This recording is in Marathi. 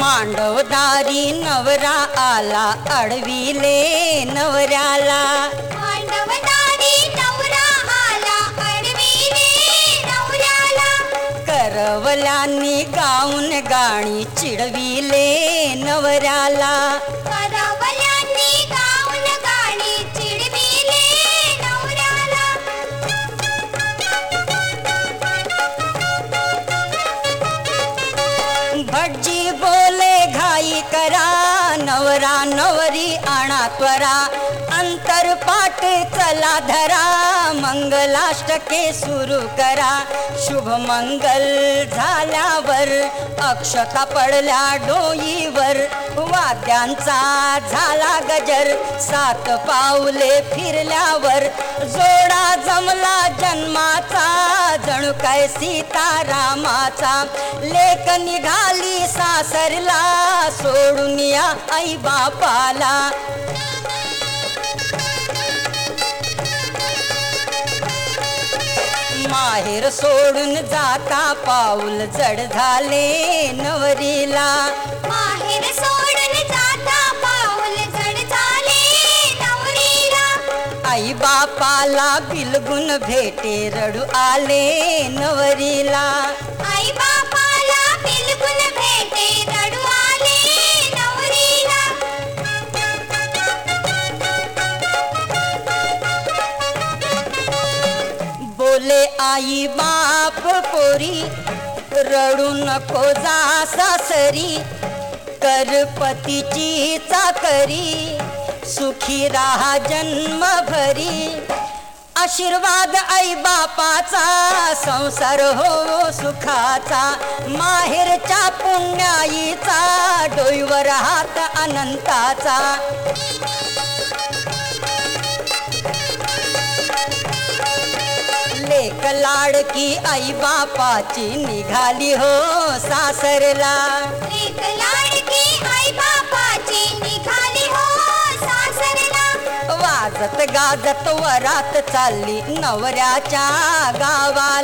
मांडवदारी नवरा आला अडविले नवऱ्याला. मांडवदारी नवरा आला अडविले नवऱ्याला. करवल्यांनी गाऊन गाणी चिडविले नवऱ्याला. जी बोले घाई करा नवरा नवरी आणा त्वरा अंतरपाठ चला धरा मंगलाष्टके सुरू करा शुभ मंगल झाल्यावर अक्षता पडल्या डोईवर वाद्यांचा झाला गजर सात पाऊले फिरल्यावर जोडा जमला जन्मा जणू काय सीतारामाचा लेक निघाली सासरला सोडून या आई बापाला. माहेर सोडून जाता पाऊल जड झाले नवरीला. बापाला बिलगुन भेटे रडू आले नवरीला. आई बापाला बिलकुल भेटे रडू आले नवरीला. बोले आई बाप पोरी रडू नको जा सासरी कर पतीची चाकरी. सुखी राहा जन्म भरी आशीर्वाद आई बापाचा संसार हो सुखाचा. माहेरच्या पुण्याईचा डोईवर हात अनंताचा. लेक लाडकी आई बापाची निघाली हो सासरला. गाजत गाजत वरात चालली नवऱ्याच्या गावात.